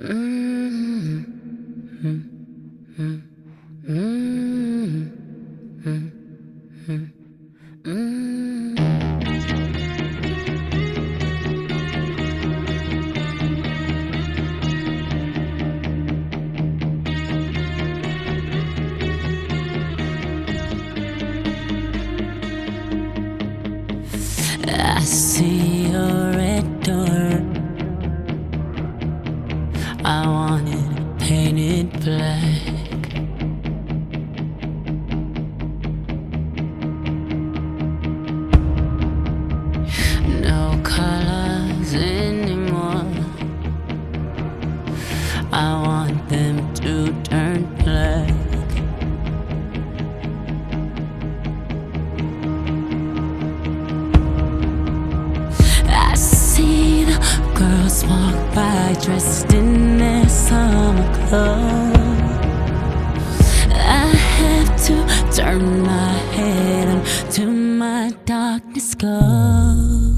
I see your red door. I want it painted black. No colors anymore. I want them to turn black. I see the girls walk by dressed in I have to turn my head until my darkness see